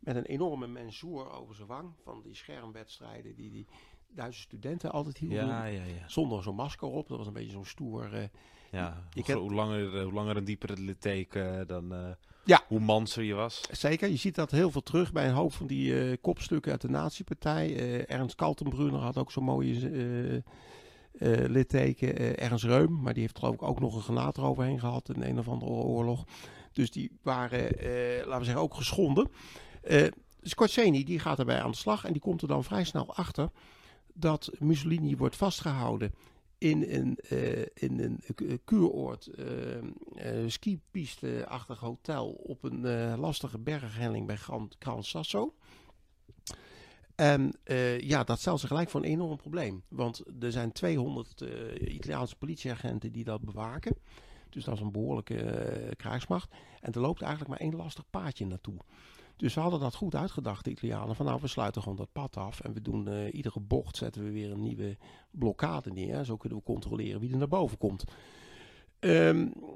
Met een enorme mensoer over zijn wang. Van die schermwedstrijden die die Duitse studenten altijd hielden. Ja, ja, ja. Zonder zo'n masker op. Dat was een beetje zo'n stoer... ja. Hoe, langer, eh, hoe langer en dieper het litteken, dan eh, Ja. hoe manser je was. Zeker, je ziet dat heel veel terug bij een hoop van die kopstukken uit de nazi-partij. Eh, Ernst Kaltenbrunner had ook zo'n mooie litteken. Ernst Reum, maar die heeft geloof ik ook nog een granaat eroverheen gehad in een of andere oorlog. Dus die waren, laten we zeggen, ook geschonden. Scorzeni, die gaat erbij aan de slag en die komt er dan vrij snel achter dat Mussolini wordt vastgehouden in een, eh, in een eh, kuuroord, eh eh, skipiste-achtig hotel op een lastige berghelling bij Gran, Sasso. En ja, dat stelt zich gelijk voor een enorm probleem. Want er zijn 200 eh, Italiaanse politieagenten die dat bewaken. Dus dat is een behoorlijke eh, krijgsmacht. En er loopt eigenlijk maar één lastig paadje naartoe. Dus we hadden dat goed uitgedacht, de Italianen. Van nou, we sluiten gewoon dat pad af. En we doen eh, iedere bocht zetten we weer een nieuwe blokkade neer. Zo kunnen we controleren wie er naar boven komt.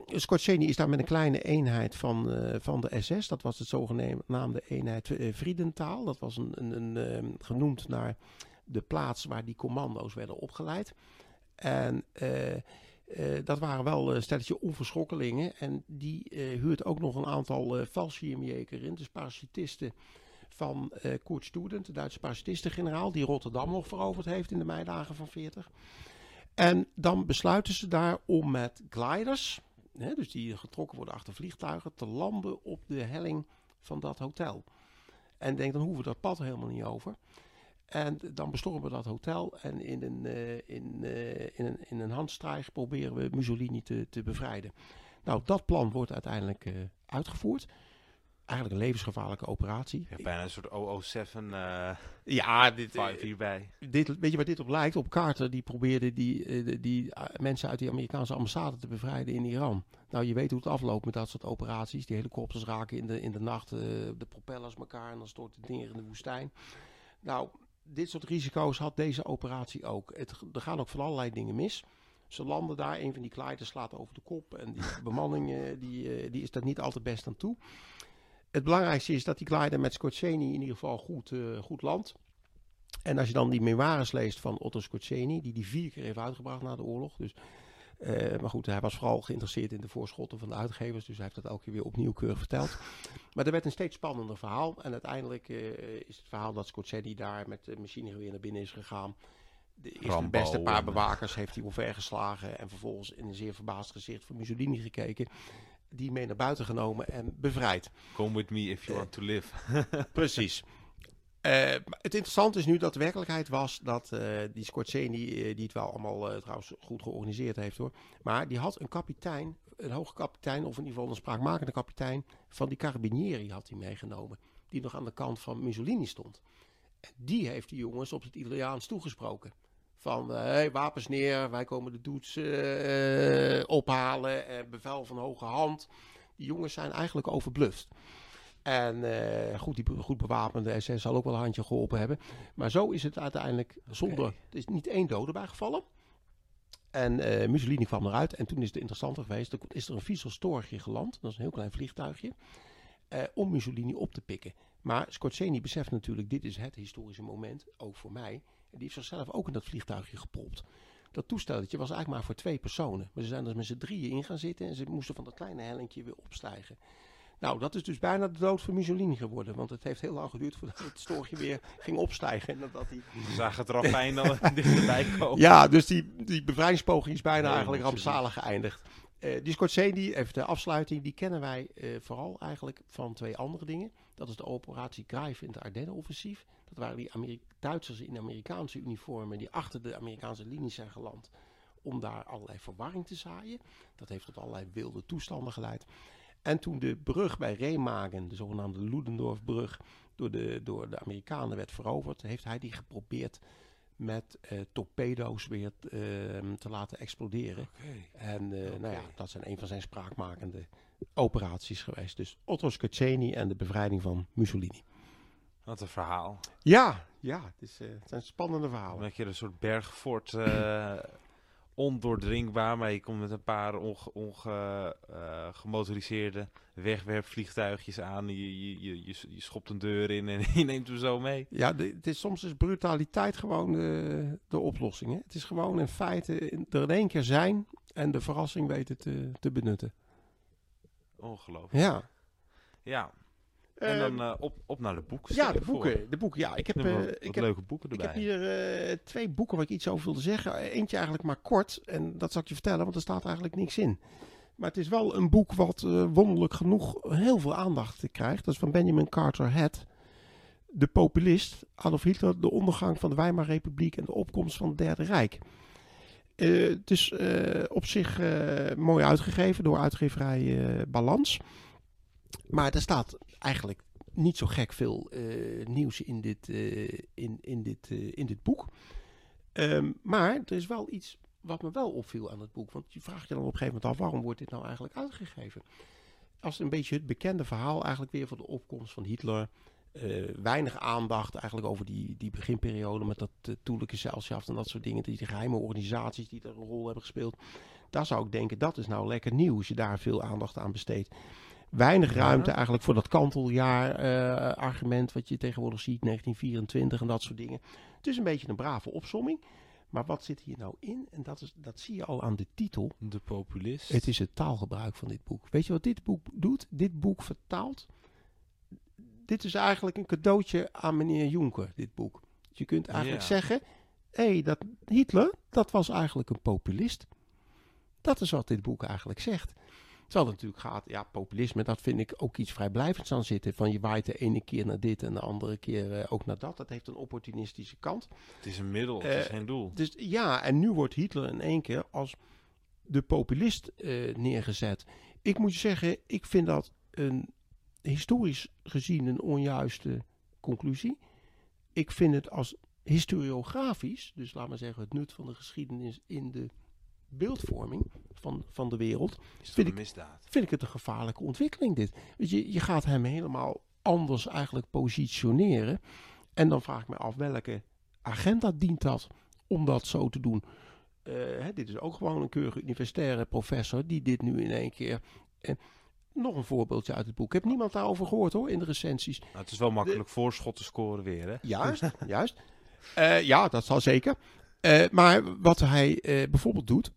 Scorzeni is daar met een kleine eenheid van, eh, van de SS. Dat was het zogenaamde eenheid eh, Friedentaal. Dat was een, een, een, ehm, genoemd naar de plaats waar die commando's werden opgeleid. En eh, eh, dat waren wel een stelletje onverschrokkelingen. En die eh, huurt ook nog een aantal uh, Fallschirmjäger in. Dus parachutisten van eh Kurt Student, de Duitse parachutistengeneraal. Die Rotterdam nog veroverd heeft in de meidagen van 40. En dan besluiten ze daar om met gliders, hè, dus die getrokken worden achter vliegtuigen, te landen op de helling van dat hotel. En denk, dan hoeven we dat pad helemaal niet over. En dan bestormen we dat hotel en in een, uh, in, uh, in een, in een proberen we Mussolini te, te bevrijden. Nou, dat plan wordt uiteindelijk uh, uitgevoerd. Eigenlijk een levensgevaarlijke operatie. Ja, bijna een soort 007 uh, ja, dit, hierbij. Dit, weet je waar dit op lijkt? Op Carter, die probeerde die, die, die mensen uit die Amerikaanse ambassade te bevrijden in Iran. Nou, je weet hoe het afloopt met dat soort operaties. Die helikopters raken in de, in de nacht de propellers elkaar en dan stort het neer in de woestijn. Nou, dit soort risico's had deze operatie ook. Het, er gaan ook van allerlei dingen mis. Ze landen daar, een van die kleiders slaat over de kop. En die bemanning uh, die, die is daar niet altijd best aan toe. Het belangrijkste is dat die glider met Scorseni in ieder geval goed, goed landt. En als je dan die memoires leest van Otto Scorseni, die die vier keer heeft uitgebracht na de oorlog. Dus, uh, maar goed, hij was vooral geïnteresseerd in de voorschotten van de uitgevers. Dus hij heeft dat elke keer weer opnieuw keurig verteld. Maar er werd een steeds spannender verhaal. En uiteindelijk uh, is het verhaal dat Scorseni daar met de machinegeweer naar binnen is gegaan. De eerste beste paar eh, bewakers heeft hij omvergeslagen. En vervolgens in een zeer verbaasd gezicht van Mussolini gekeken die mee naar buiten genomen en bevrijd. Come with me if you want to live. Precies. Uh, het interessante is nu dat de werkelijkheid was dat uh, die Scorseni, uh, die het wel allemaal trouwens goed georganiseerd heeft hoor, maar die had een kapitein, een hoge kapitein, of in ieder geval een spraakmakende kapitein van die Carabinieri had hij meegenomen, die nog aan de kant van Mussolini stond. En die heeft die jongens op het Italiaans toegesproken. Van, hey, wapens neer, wij komen de doets ophalen, bevel van hoge hand. Die jongens zijn eigenlijk overbluft. En uh, goed, die goed bewapende SS zal ook wel een handje geholpen hebben. Maar zo is het uiteindelijk zonder. Er is niet één dode bijgevallen. En uh, Mussolini kwam eruit. En toen is het interessant geweest. Er is er een Vissel geland. Dat is een heel klein vliegtuigje. Uh, om Mussolini op te pikken. Maar Scorseni beseft natuurlijk, dit is het historische moment, ook voor mij. En die heeft zichzelf ook in dat vliegtuigje gepropt. Dat toestelletje was eigenlijk maar voor twee personen. Maar ze zijn er met z'n drieën in gaan zitten en ze moesten van dat kleine hellinkje weer opstijgen. Nou, dat is dus bijna de dood van Mussolini geworden. Want het heeft heel lang geduurd voordat het stoortje weer ging opstijgen. En dat hij... Zag het er al dichterbij komen. Ja, dus die, die bevrijdingspoging is bijna eigenlijk rampzalig geëindigd. Uh, die Scorsese, even de afsluiting, die kennen wij uh, vooral eigenlijk van twee andere dingen. Dat is de operatie Greive in het Ardennen-offensief. Dat waren die Ameri Duitsers in Amerikaanse uniformen die achter de Amerikaanse linies zijn geland. Om daar allerlei verwarring te zaaien. Dat heeft tot allerlei wilde toestanden geleid. En toen de brug bij Remagen, de zogenaamde Ludendorffbrug, door de, door de Amerikanen werd veroverd, heeft hij die geprobeerd met uh, torpedo's weer uh, te laten exploderen. Okay. En uh, okay. nou ja, dat zijn een van zijn spraakmakende operaties geweest. Dus Otto Scaccini en de bevrijding van Mussolini. Wat een verhaal. Ja, ja het, is, het zijn spannende verhalen. Dat je een soort bergfort ondoordringbaar, maar je komt met een paar ongemotoriseerde onge, uh, wegwerpvliegtuigjes aan. Je, je, je, je, schopt een deur in en je neemt hem zo mee. Ja, de, het is, soms is brutaliteit gewoon de, de oplossing. Hè? Het is gewoon in feite er in één keer zijn en de verrassing weten te, te benutten. Ongelooflijk. Ja. Ja, en dan uh, op, op naar de boeken. Ja, de boeken. De boeken, ja. Ik heb, uh, ik heb leuke boeken erbij. Ik heb hier uh, twee boeken waar ik iets over wilde zeggen. Eentje eigenlijk maar kort. En dat zal ik je vertellen, want er staat eigenlijk niks in. Maar het is wel een boek wat wonderlijk genoeg heel veel aandacht krijgt. Dat is van Benjamin Carter Head. De populist, Adolf Hitler, de ondergang van de Weimarrepubliek en de opkomst van het Derde Rijk. het is op zich mooi uitgegeven door uitgeverij Balans. Maar er staat eigenlijk niet zo gek veel uh, nieuws in dit, uh, in, in, dit, uh, in dit boek. Um, maar er is wel iets wat me wel opviel aan het boek. Want je vraagt je dan op een gegeven moment af, waarom wordt dit nou eigenlijk uitgegeven? Als een beetje het bekende verhaal eigenlijk weer van de opkomst van Hitler. weinig aandacht eigenlijk over die, die beginperiode met dat uh, toelijke en dat soort dingen. Die, die geheime organisaties die daar een rol hebben gespeeld. Daar zou ik denken, dat is nou lekker nieuw als je daar veel aandacht aan besteedt weinig ruimte eigenlijk voor dat kanteljaar uh, argument wat je tegenwoordig ziet, 1924 en dat soort dingen. Het is een beetje een brave opsomming. Maar wat zit hier nou in? En dat, is, dat zie je al aan de titel. De populist. Het is het taalgebruik van dit boek. Weet je wat dit boek doet? Dit boek vertaalt. Dit is eigenlijk een cadeautje aan meneer Juncker, dit boek. Je kunt eigenlijk zeggen: hé, hey, dat Hitler, dat was eigenlijk een populist. Dat is wat dit boek eigenlijk zegt. Terwijl het natuurlijk gaat, ja, populisme, dat vind ik ook iets vrijblijvends aan zitten. Van je waait de ene keer naar dit en de andere keer uh, ook naar dat. Dat heeft een opportunistische kant. Het is een middel, het is eh, geen doel. Dus ja, en nu wordt Hitler in één keer als de populist uh, neergezet. Ik moet je zeggen, ik vind dat een historisch gezien een onjuiste conclusie. Ik vind het als historiografisch, dus laat maar zeggen het nut van de geschiedenis in de beeldvorming van, van de wereld. vind, ik, misdaad? vind ik het een gevaarlijke ontwikkeling dit. Weet je, je gaat hem helemaal anders eigenlijk positioneren. En dan vraag ik me af welke agenda dient dat om dat zo te doen. Hè, dit is ook gewoon een keurige universitaire professor die dit nu in één keer. nog een voorbeeldje uit het boek. Ik heb niemand daarover gehoord hoor in de recensies. Nou, het is wel makkelijk voorschot te scoren weer, hè? Juist, juist. ja, dat zal zeker. maar wat hij bijvoorbeeld doet.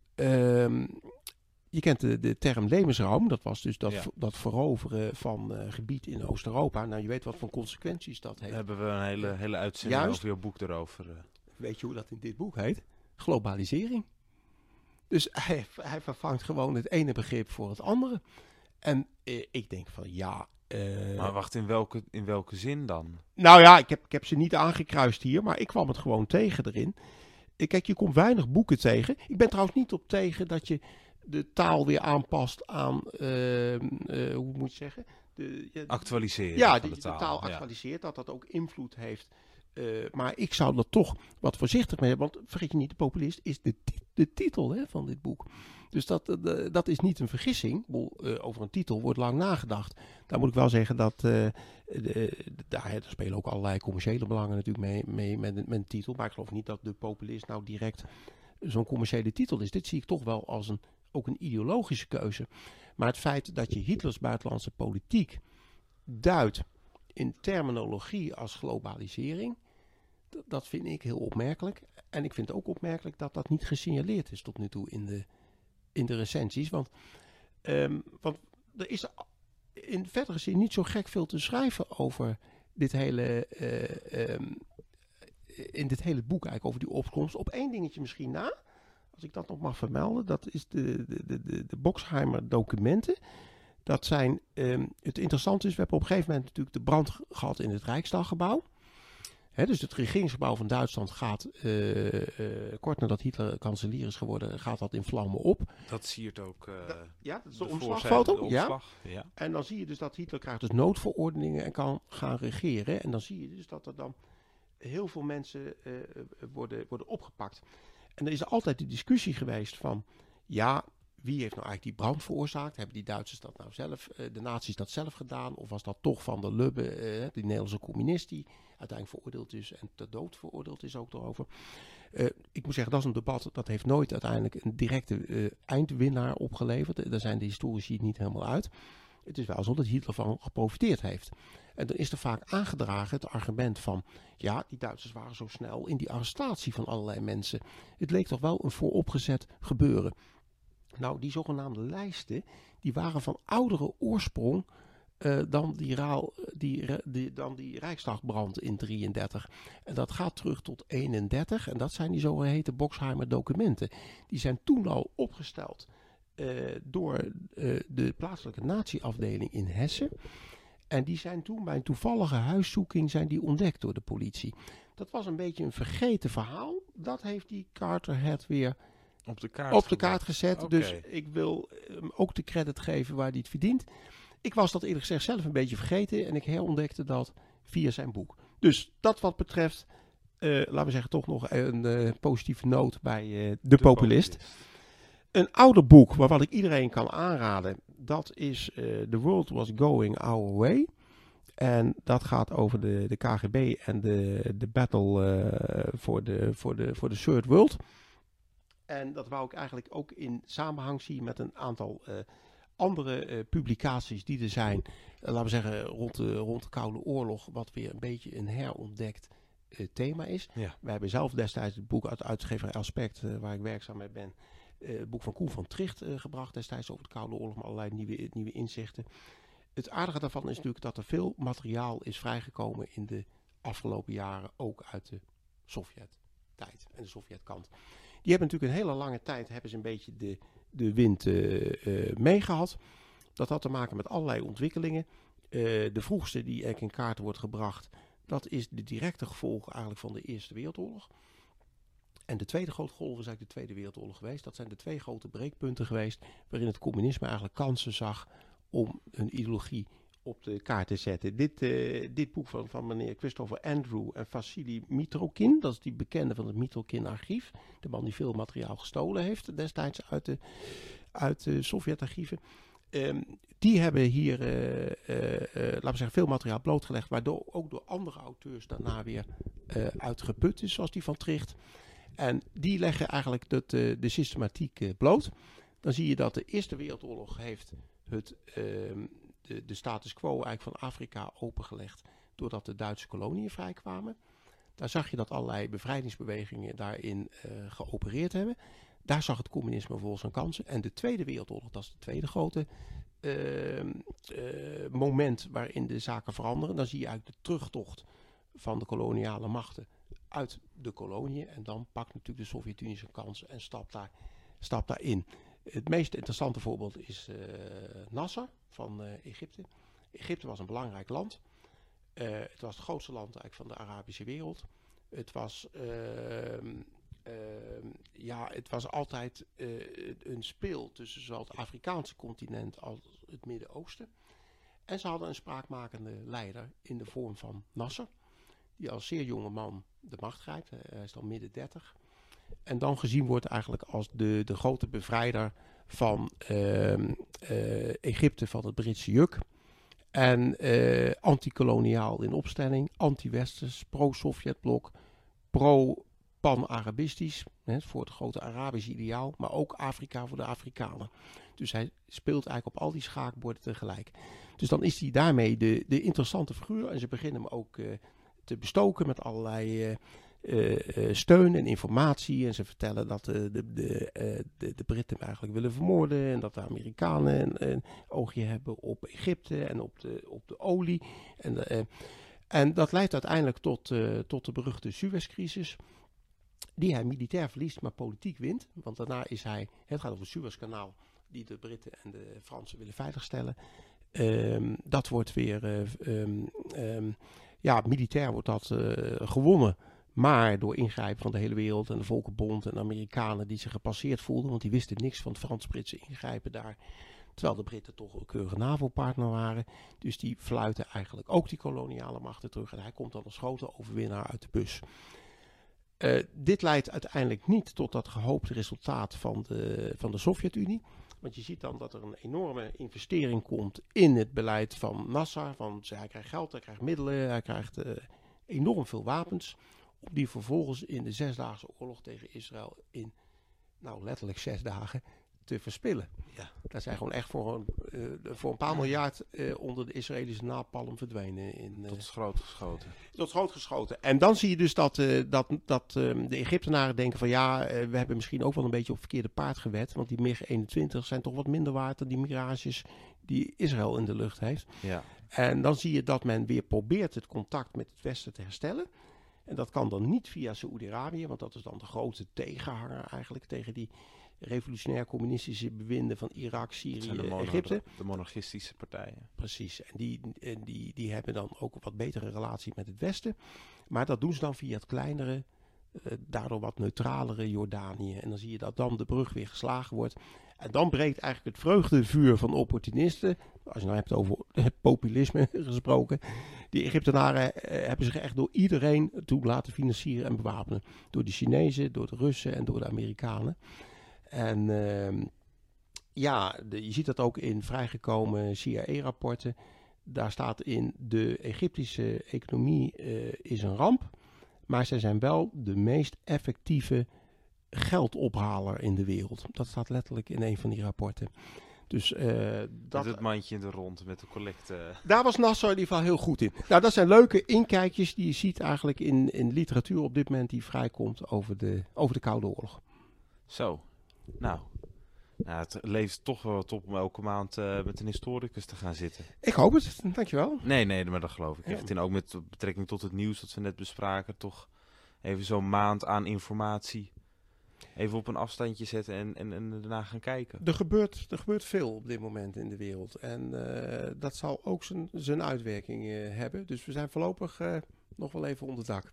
Je kent de, de term levensruim, dat was dus dat, dat veroveren van uh, gebied in Oost-Europa. Nou, je weet wat voor consequenties dat heeft. Hebben we een hele, hele uitzending Juist. over jouw boek erover. Eh. Weet je hoe dat in dit boek heet? Globalisering. Dus hij, hij vervangt gewoon het ene begrip voor het andere. En eh, ik denk van ja. maar wacht, in welke, in welke zin dan? Nou ja, ik heb, ik heb ze niet aangekruist hier, maar ik kwam het gewoon tegen erin. Kijk, je komt weinig boeken tegen. Ik ben trouwens niet op tegen dat je de taal weer aanpast aan, uh, hoe moet je zeggen? De, ja, Actualiseren. Ja, de, taal, actualiseert, dat dat ook invloed heeft. Uh, maar ik zou er toch wat voorzichtig mee hebben. Want vergeet je niet, de populist is de, de titel hè, van dit boek. Dus dat, dat is niet een vergissing. over een titel wordt lang nagedacht. Daar moet ik wel zeggen dat. De, daar, daar, spelen ook allerlei commerciële belangen natuurlijk mee, mee met, met een titel. Maar ik geloof niet dat de populist nou direct zo'n commerciële titel is. Dit zie ik toch wel als een ook een ideologische keuze. Maar het feit dat je Hitlers buitenlandse politiek duidt in terminologie als globalisering, dat vind ik heel opmerkelijk. En ik vind ook opmerkelijk dat dat niet gesignaleerd is tot nu toe in de, in de recensies. Want, um, want er is in verdere zin niet zo gek veel te schrijven over dit hele, uh, um, in dit hele boek eigenlijk, over die opkomst. Op één dingetje misschien na als ik dat nog mag vermelden, dat is de, de, de, de, de Boxheimer documenten. Dat zijn, um, het interessante is, we hebben op een gegeven moment natuurlijk de brand gehad in het Rijksdaggebouw. Dus het regeringsgebouw van Duitsland gaat, uh, uh, kort nadat Hitler kanselier is geworden, gaat dat in vlammen op. Dat siert ook uh, Ja, dat is de, de omslagfoto. ja. ja. En dan zie je dus dat Hitler krijgt dus noodverordeningen en kan gaan regeren. En dan zie je dus dat er dan heel veel mensen worden, worden opgepakt. En er is altijd de discussie geweest van, ja, wie heeft nou eigenlijk die brand veroorzaakt? Hebben die Duitsers dat nou zelf, uh, de nazi's dat zelf gedaan? Of was dat toch van de Lubbe, uh, die Nederlandse communist die uiteindelijk veroordeeld is en ter dood veroordeeld is ook erover? Uh, ik moet zeggen, dat is een debat dat heeft nooit uiteindelijk een directe eindwinnaar opgeleverd. Daar zijn de historici niet helemaal uit. Het is wel zo dat Hitler van geprofiteerd heeft. En dan is er vaak aangedragen het argument van, ja, die Duitsers waren zo snel in die arrestatie van allerlei mensen. Het leek toch wel een vooropgezet gebeuren. Nou, die zogenaamde lijsten, die waren van oudere oorsprong uh, dan, die, raal, die, dan die Rijksdagbrand in 33. En dat gaat terug tot 31 en dat zijn die zogeheten Boxheimer documenten. Die zijn toen al opgesteld uh, door uh, de plaatselijke natieafdeling in Hessen. En die zijn toen bij een toevallige huiszoeking zijn die ontdekt door de politie. Dat was een beetje een vergeten verhaal. Dat heeft die Carter het weer op de kaart, op de kaart gezet. Dus ik wil hem ook de credit geven waar hij het verdient. Ik was dat eerlijk gezegd zelf een beetje vergeten. En ik herontdekte dat via zijn boek. Dus dat wat betreft, uh, laten we zeggen, toch nog een uh, positieve noot bij uh, de, de, populist. populist. Een ouder boek waarvan ik iedereen kan aanraden, dat is uh, The World Was Going Our Way. En dat gaat over de, de KGB en de, de battle uh, voor, de, voor, de, voor de Third World. En dat wou ik eigenlijk ook in samenhang zien met een aantal uh, andere publicaties die er zijn. laten we zeggen rond de, rond de Koude Oorlog, wat weer een beetje een herontdekt thema is. Ja. We hebben zelf destijds het boek uit uitgever Aspect, waar ik werkzaam mee ben het boek van Koen van Tricht uh, gebracht destijds over de Koude Oorlog, met allerlei nieuwe, nieuwe inzichten. Het aardige daarvan is natuurlijk dat er veel materiaal is vrijgekomen in de afgelopen jaren, ook uit de Sovjet-tijd en de Sovjetkant. Die hebben natuurlijk een hele lange tijd hebben ze een beetje de, de wind uh, meegehad. Dat had te maken met allerlei ontwikkelingen. de vroegste die eigenlijk in kaart wordt gebracht, dat is de directe gevolg eigenlijk van de Eerste Wereldoorlog. En de tweede grote golf is eigenlijk de Tweede Wereldoorlog geweest. Dat zijn de twee grote breekpunten geweest waarin het communisme eigenlijk kansen zag om een ideologie op de kaart te zetten. Dit, uh, dit boek van, van meneer Christopher Andrew en Vassili Mitrokin, dat is die bekende van het Mitrokin-archief, de man die veel materiaal gestolen heeft destijds uit de, uit de Sovjet-archieven. Ehm, die hebben hier, laten we zeggen, veel materiaal blootgelegd, waardoor ook door andere auteurs daarna weer uitgeput is, zoals die van Tricht. En die leggen eigenlijk dat, de systematiek bloot. Dan zie je dat de Eerste Wereldoorlog heeft het, ehm, de, de status quo eigenlijk van Afrika opengelegd doordat de Duitse koloniën vrijkwamen. Daar zag je dat allerlei bevrijdingsbewegingen daarin uh, geopereerd hebben. Daar zag het communisme vervolgens zijn kansen. En de Tweede Wereldoorlog, dat is de tweede grote uh, moment waarin de zaken veranderen. Dan zie je eigenlijk de terugtocht van de koloniale machten uit de koloniën. En dan pakt natuurlijk de Sovjet-Unie zijn kansen en stapt, daar, stapt daarin. Het meest interessante voorbeeld is Nasser van Egypte. Egypte was een belangrijk land. Uh, het was het grootste land eigenlijk van de Arabische wereld. Het was, uh, uh, ja, het was altijd eh, een speel tussen zowel het Afrikaanse continent als het Midden-Oosten. En ze hadden een spraakmakende leider in de vorm van Nasser, die als zeer jonge man de macht grijpt. Hij is dan midden dertig. En dan gezien wordt eigenlijk als de, de grote bevrijder van ehm, eh, Egypte van het Britse juk. En uh, antikoloniaal in opstelling, anti-westers, pro-Sovjetblok, pro-pan-Arabistisch, voor het grote Arabische ideaal, maar ook Afrika voor de Afrikanen. Dus hij speelt eigenlijk op al die schaakborden tegelijk. Dus dan is hij daarmee de, de interessante figuur en ze beginnen hem ook uh, te bestoken met allerlei uh, uh, steun en informatie. En ze vertellen dat de, de, de, de, Britten eigenlijk willen vermoorden. En dat de Amerikanen een, oogje hebben op Egypte en op de, op de olie. En, en dat leidt uiteindelijk tot, tot de beruchte Suezcrisis. Die hij militair verliest, maar politiek wint. Want daarna is hij, het gaat over het Suezkanaal, die de Britten en de Fransen willen veiligstellen. Um, dat wordt weer, um, um, ja, militair wordt dat uh, gewonnen. Maar door ingrijpen van de hele wereld en de Volkenbond en de Amerikanen die zich gepasseerd voelden, want die wisten niks van het Frans-Britse ingrijpen daar. Terwijl de Britten toch een keurige NAVO-partner waren. Dus die fluiten eigenlijk ook die koloniale machten terug. En hij komt dan als grote overwinnaar uit de bus. Uh, dit leidt uiteindelijk niet tot dat gehoopte resultaat van de, van de Sovjet-Unie. Want je ziet dan dat er een enorme investering komt in het beleid van Nasser. Van, hij krijgt geld, hij krijgt middelen, hij krijgt uh, enorm veel wapens om die vervolgens in de Zesdaagse Oorlog tegen Israël in, nou letterlijk zes dagen, te verspillen. Ja. Dat zijn gewoon echt voor een, uh, voor een paar miljard uh, onder de Israëlische napalm verdwenen. In, uh, tot groot geschoten. Tot groot geschoten. En dan zie je dus dat, dat, dat ehm, de Egyptenaren denken van ja, we hebben misschien ook wel een beetje op verkeerde paard gewet. Want die MiG-21 zijn toch wat minder waard dan die mirages die Israël in de lucht heeft. Ja. En dan zie je dat men weer probeert het contact met het Westen te herstellen. En dat kan dan niet via Saoedi-Arabië, want dat is dan de grote tegenhanger eigenlijk tegen die revolutionair communistische bewinden van Irak, Syrië, de Egypte. De monarchistische partijen. Precies, en die, en die, die hebben dan ook een wat betere relatie met het Westen. Maar dat doen ze dan via het kleinere, uh, daardoor wat neutralere Jordanië. En dan zie je dat dan de brug weer geslagen wordt. En dan breekt eigenlijk het vreugdevuur van opportunisten. Als je nou hebt over populisme gesproken. Die Egyptenaren eh, hebben zich echt door iedereen toe laten financieren en bewapenen. Door de Chinezen, door de Russen en door de Amerikanen. En uh, ja, de, je ziet dat ook in vrijgekomen CIA-rapporten. Daar staat in de Egyptische economie uh, is een ramp. Maar zij zijn wel de meest effectieve geldophaler in de wereld. Dat staat letterlijk in een van die rapporten. Dus, uh, dat het mandje in de rond met de collecte. Daar was Nassau in ieder geval heel goed in. Nou, dat zijn leuke inkijkjes die je ziet eigenlijk in, in literatuur op dit moment die vrijkomt over de, over de Koude Oorlog. Zo, nou. nou het leeft toch wel top om elke maand uh, met een historicus te gaan zitten. Ik hoop het, dankjewel. Nee, nee, maar dat geloof ik ja. echt. En ook met betrekking tot het nieuws dat we net bespraken, toch even zo'n maand aan informatie even op een afstandje zetten en, en, en daarna gaan kijken. Er gebeurt, er gebeurt veel op dit moment in de wereld. En uh, dat zal ook zijn uitwerking uh, hebben. Dus we zijn voorlopig nog wel even onder dak.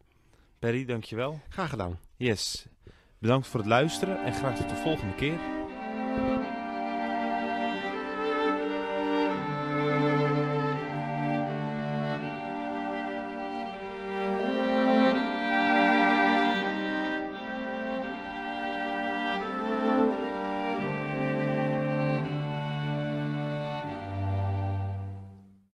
Perry, dankjewel. Graag gedaan. Yes. Bedankt voor het luisteren en graag tot de volgende keer.